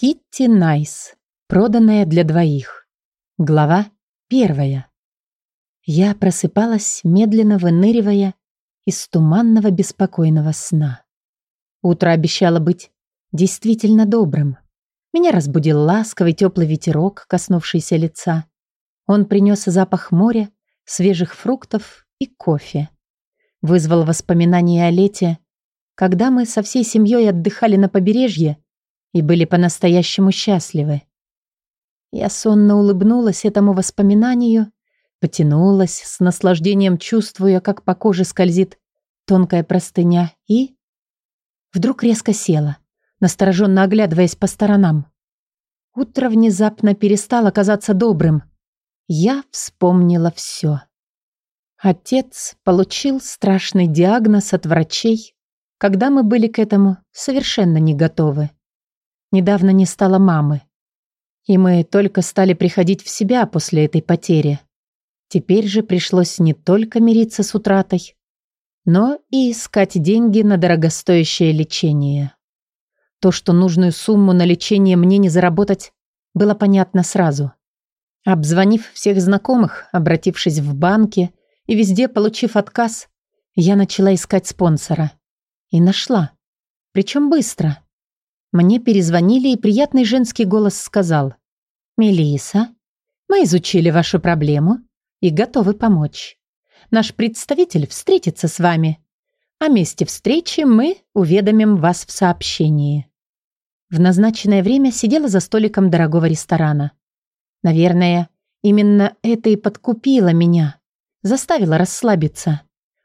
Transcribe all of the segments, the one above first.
Китти Найс. Проданная для двоих. Глава первая. Я просыпалась, медленно выныривая из туманного беспокойного сна. Утро обещало быть действительно добрым. Меня разбудил ласковый теплый ветерок, коснувшийся лица. Он принес запах моря, свежих фруктов и кофе. Вызвал воспоминания о лете, когда мы со всей семьей отдыхали на побережье и были по-настоящему счастливы. Я сонно улыбнулась этому воспоминанию, потянулась, с наслаждением чувствуя, как по коже скользит тонкая простыня, и... Вдруг резко села, настороженно оглядываясь по сторонам. Утро внезапно перестало казаться добрым. Я вспомнила все. Отец получил страшный диагноз от врачей, когда мы были к этому совершенно не готовы. Недавно не стало мамы. И мы только стали приходить в себя после этой потери. Теперь же пришлось не только мириться с утратой, но и искать деньги на дорогостоящее лечение. То, что нужную сумму на лечение мне не заработать, было понятно сразу. Обзвонив всех знакомых, обратившись в банки и везде получив отказ, я начала искать спонсора. И нашла. Причем быстро. Мне перезвонили, и приятный женский голос сказал. «Мелисса, мы изучили вашу проблему и готовы помочь. Наш представитель встретится с вами. О месте встречи мы уведомим вас в сообщении». В назначенное время сидела за столиком дорогого ресторана. Наверное, именно это и подкупило меня, заставило расслабиться.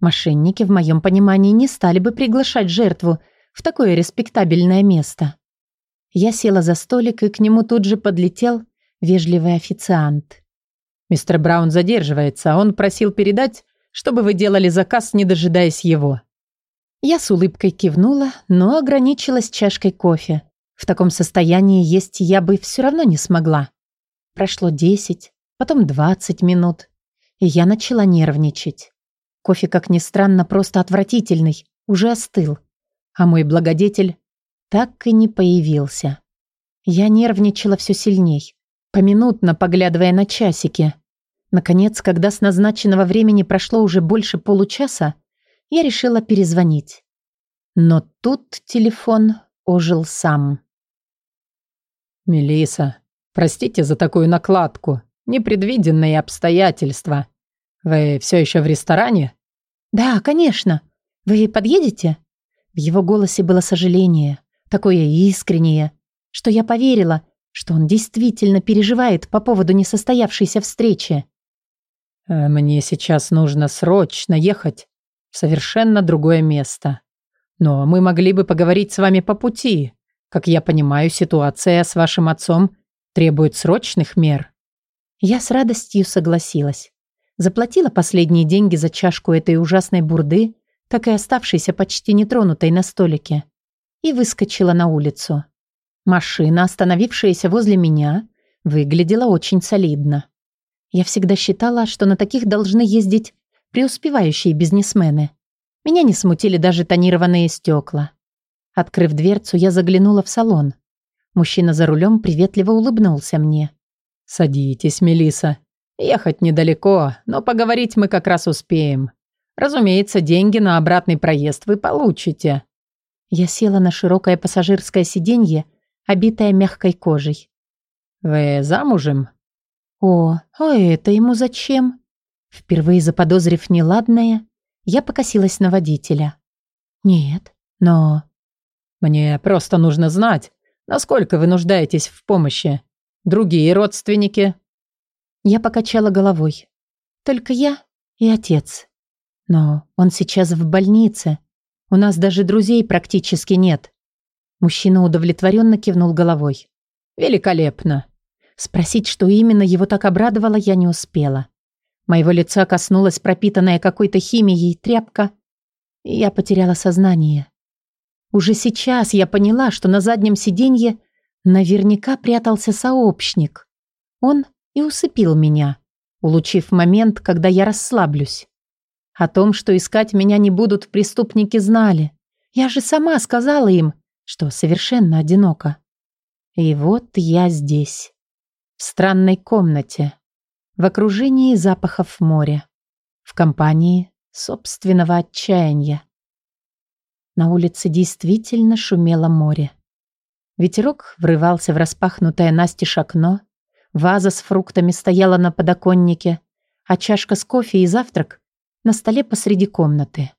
Мошенники, в моем понимании, не стали бы приглашать жертву в такое респектабельное место. Я села за столик, и к нему тут же подлетел вежливый официант. «Мистер Браун задерживается, а он просил передать, чтобы вы делали заказ, не дожидаясь его». Я с улыбкой кивнула, но ограничилась чашкой кофе. В таком состоянии есть я бы все равно не смогла. Прошло десять, потом двадцать минут, и я начала нервничать. Кофе, как ни странно, просто отвратительный, уже остыл а мой благодетель так и не появился. Я нервничала все сильней, поминутно поглядывая на часики. Наконец, когда с назначенного времени прошло уже больше получаса, я решила перезвонить. Но тут телефон ожил сам. Мелиса, простите за такую накладку. Непредвиденные обстоятельства. Вы все еще в ресторане? Да, конечно. Вы подъедете? В его голосе было сожаление, такое искреннее, что я поверила, что он действительно переживает по поводу несостоявшейся встречи. «Э, «Мне сейчас нужно срочно ехать в совершенно другое место. Но мы могли бы поговорить с вами по пути. Как я понимаю, ситуация с вашим отцом требует срочных мер». Я с радостью согласилась. Заплатила последние деньги за чашку этой ужасной бурды так и оставшейся почти нетронутой на столике, и выскочила на улицу. Машина, остановившаяся возле меня, выглядела очень солидно. Я всегда считала, что на таких должны ездить преуспевающие бизнесмены. Меня не смутили даже тонированные стекла. Открыв дверцу, я заглянула в салон. Мужчина за рулем приветливо улыбнулся мне. «Садитесь, Мелиса. Ехать недалеко, но поговорить мы как раз успеем. Разумеется, деньги на обратный проезд вы получите. Я села на широкое пассажирское сиденье, обитое мягкой кожей. Вы замужем? О, а это ему зачем? Впервые заподозрив неладное, я покосилась на водителя. Нет, но... Мне просто нужно знать, насколько вы нуждаетесь в помощи. Другие родственники? Я покачала головой. Только я и отец. Но он сейчас в больнице. У нас даже друзей практически нет. Мужчина удовлетворенно кивнул головой. Великолепно. Спросить, что именно его так обрадовало, я не успела. Моего лица коснулась пропитанная какой-то химией тряпка, и я потеряла сознание. Уже сейчас я поняла, что на заднем сиденье наверняка прятался сообщник. Он и усыпил меня, улучив момент, когда я расслаблюсь. О том, что искать меня не будут преступники, знали. Я же сама сказала им, что совершенно одинока. И вот я здесь, в странной комнате, в окружении запахов моря, в компании собственного отчаяния. На улице действительно шумело море. Ветерок врывался в распахнутое настежь окно, ваза с фруктами стояла на подоконнике, а чашка с кофе и завтрак на столе посреди комнаты.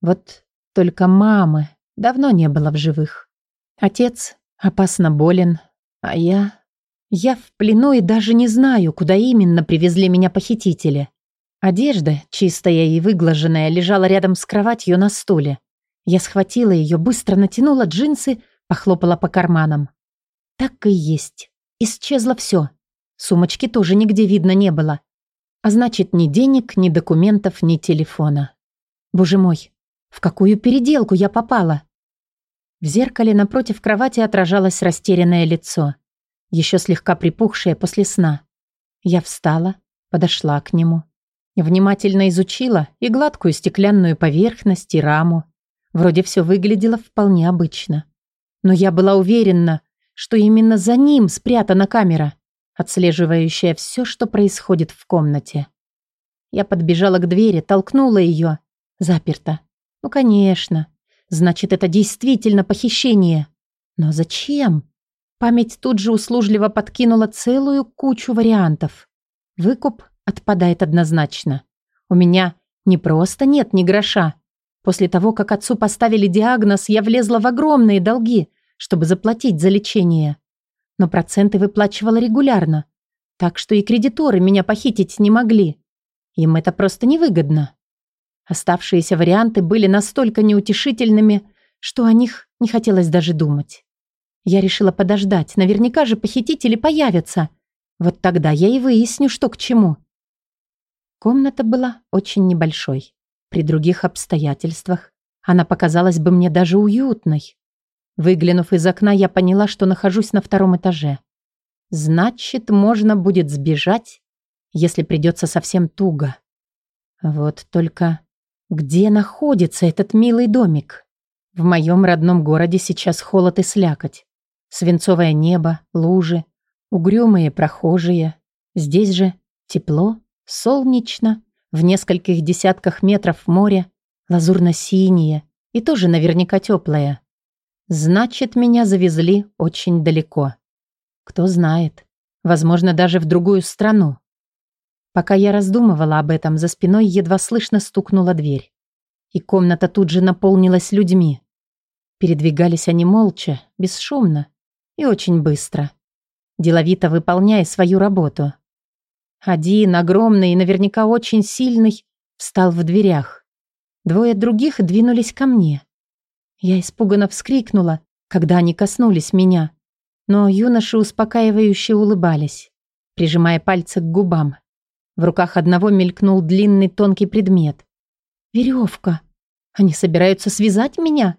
Вот только мамы давно не было в живых. Отец опасно болен, а я... Я в плену и даже не знаю, куда именно привезли меня похитители. Одежда, чистая и выглаженная, лежала рядом с кроватью на стуле. Я схватила ее, быстро натянула джинсы, похлопала по карманам. Так и есть. Исчезло все. Сумочки тоже нигде видно не было. А значит, ни денег, ни документов, ни телефона. Боже мой, в какую переделку я попала? В зеркале напротив кровати отражалось растерянное лицо, еще слегка припухшее после сна. Я встала, подошла к нему. Внимательно изучила и гладкую стеклянную поверхность, и раму. Вроде все выглядело вполне обычно. Но я была уверена, что именно за ним спрятана камера, отслеживающая все, что происходит в комнате. Я подбежала к двери, толкнула ее. Заперто. Ну, конечно. Значит, это действительно похищение. Но зачем? Память тут же услужливо подкинула целую кучу вариантов. Выкуп отпадает однозначно. У меня не просто нет ни гроша. После того, как отцу поставили диагноз, я влезла в огромные долги, чтобы заплатить за лечение. Но проценты выплачивала регулярно. Так что и кредиторы меня похитить не могли. Им это просто невыгодно. Оставшиеся варианты были настолько неутешительными, что о них не хотелось даже думать. Я решила подождать, наверняка же похитители появятся. Вот тогда я и выясню, что к чему. Комната была очень небольшой. При других обстоятельствах она показалась бы мне даже уютной. Выглянув из окна, я поняла, что нахожусь на втором этаже. Значит, можно будет сбежать, если придется совсем туго. Вот только где находится этот милый домик? В моем родном городе сейчас холод и слякоть. Свинцовое небо, лужи, угрюмые прохожие. Здесь же тепло, солнечно, в нескольких десятках метров море, лазурно-синее и тоже наверняка теплое. Значит, меня завезли очень далеко. Кто знает, возможно, даже в другую страну. Пока я раздумывала об этом, за спиной едва слышно стукнула дверь. И комната тут же наполнилась людьми. Передвигались они молча, бесшумно и очень быстро, деловито выполняя свою работу. Один, огромный и наверняка очень сильный, встал в дверях. Двое других двинулись ко мне. Я испуганно вскрикнула, когда они коснулись меня, но юноши успокаивающе улыбались, прижимая пальцы к губам. В руках одного мелькнул длинный тонкий предмет. Веревка. Они собираются связать меня?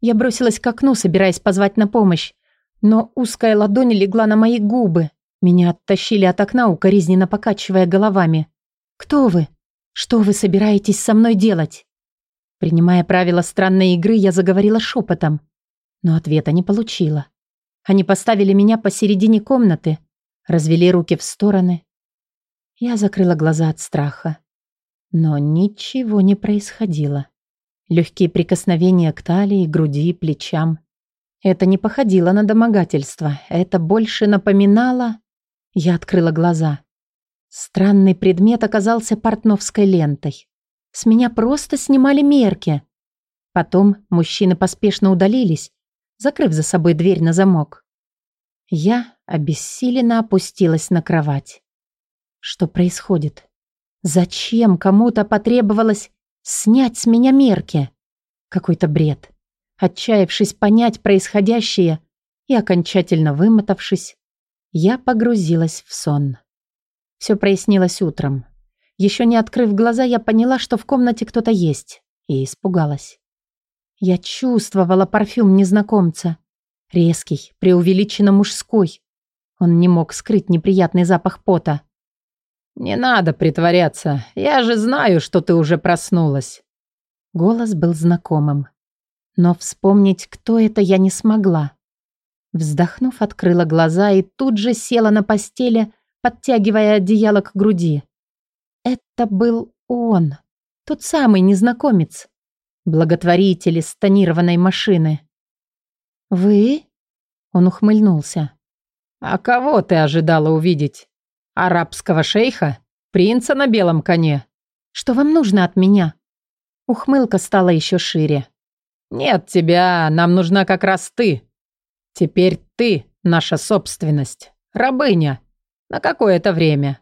Я бросилась к окну, собираясь позвать на помощь. Но узкая ладонь легла на мои губы. Меня оттащили от окна, укоризненно покачивая головами. «Кто вы? Что вы собираетесь со мной делать?» Принимая правила странной игры, я заговорила шепотом. Но ответа не получила. Они поставили меня посередине комнаты, развели руки в стороны, я закрыла глаза от страха. Но ничего не происходило. Легкие прикосновения к талии, груди, плечам. Это не походило на домогательство. Это больше напоминало... Я открыла глаза. Странный предмет оказался портновской лентой. С меня просто снимали мерки. Потом мужчины поспешно удалились, закрыв за собой дверь на замок. Я обессиленно опустилась на кровать. Что происходит? Зачем кому-то потребовалось снять с меня мерки? Какой-то бред. Отчаявшись понять происходящее и окончательно вымотавшись, я погрузилась в сон. Все прояснилось утром. Еще не открыв глаза, я поняла, что в комнате кто-то есть, и испугалась. Я чувствовала парфюм незнакомца. Резкий, преувеличенно мужской. Он не мог скрыть неприятный запах пота. «Не надо притворяться. Я же знаю, что ты уже проснулась». Голос был знакомым. Но вспомнить, кто это, я не смогла. Вздохнув, открыла глаза и тут же села на постели, подтягивая одеяло к груди. Это был он, тот самый незнакомец, благотворитель из тонированной машины. «Вы?» — он ухмыльнулся. «А кого ты ожидала увидеть? Арабского шейха? Принца на белом коне?» «Что вам нужно от меня?» Ухмылка стала еще шире. «Нет тебя, нам нужна как раз ты. Теперь ты наша собственность, рабыня, на какое-то время».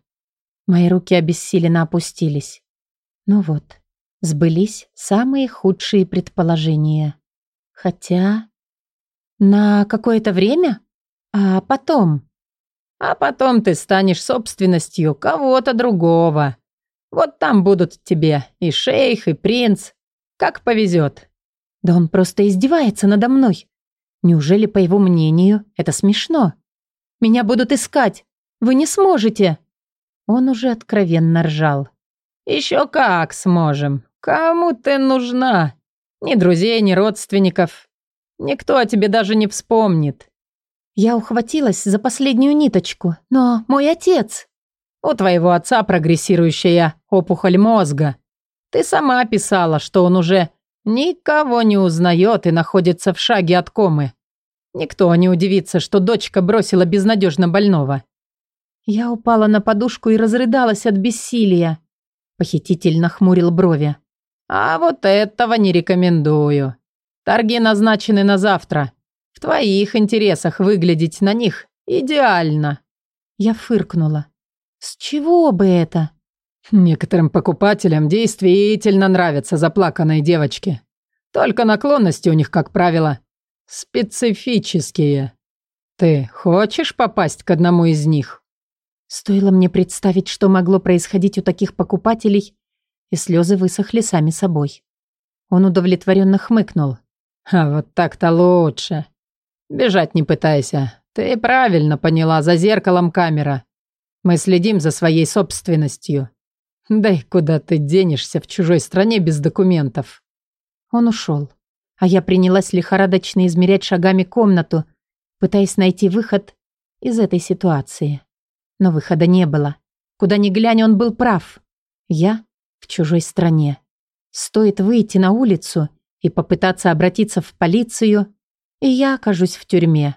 Мои руки обессиленно опустились. Ну вот, сбылись самые худшие предположения. Хотя... На какое-то время? А потом? А потом ты станешь собственностью кого-то другого. Вот там будут тебе и шейх, и принц. Как повезет. Да он просто издевается надо мной. Неужели, по его мнению, это смешно? Меня будут искать. Вы не сможете. Он уже откровенно ржал. Еще как сможем. Кому ты нужна? Ни друзей, ни родственников. Никто о тебе даже не вспомнит. Я ухватилась за последнюю ниточку, но мой отец... У твоего отца прогрессирующая опухоль мозга. Ты сама писала, что он уже никого не узнает и находится в шаге от комы. Никто не удивится, что дочка бросила безнадежно больного. Я упала на подушку и разрыдалась от бессилия. Похититель нахмурил брови. «А вот этого не рекомендую. Торги назначены на завтра. В твоих интересах выглядеть на них идеально». Я фыркнула. С чего бы это? Некоторым покупателям действительно нравятся заплаканные девочки. Только наклонности у них, как правило, специфические. Ты хочешь попасть к одному из них? Стоило мне представить, что могло происходить у таких покупателей, и слезы высохли сами собой. Он удовлетворенно хмыкнул. «А вот так-то лучше. Бежать не пытайся. Ты правильно поняла, за зеркалом камера. Мы следим за своей собственностью. Да и куда ты денешься в чужой стране без документов?» Он ушел, а я принялась лихорадочно измерять шагами комнату, пытаясь найти выход из этой ситуации. Но выхода не было. Куда ни глянь, он был прав. Я в чужой стране. Стоит выйти на улицу и попытаться обратиться в полицию, и я окажусь в тюрьме.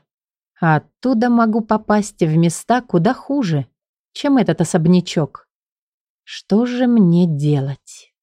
А оттуда могу попасть в места куда хуже чем этот особнячок. Что же мне делать?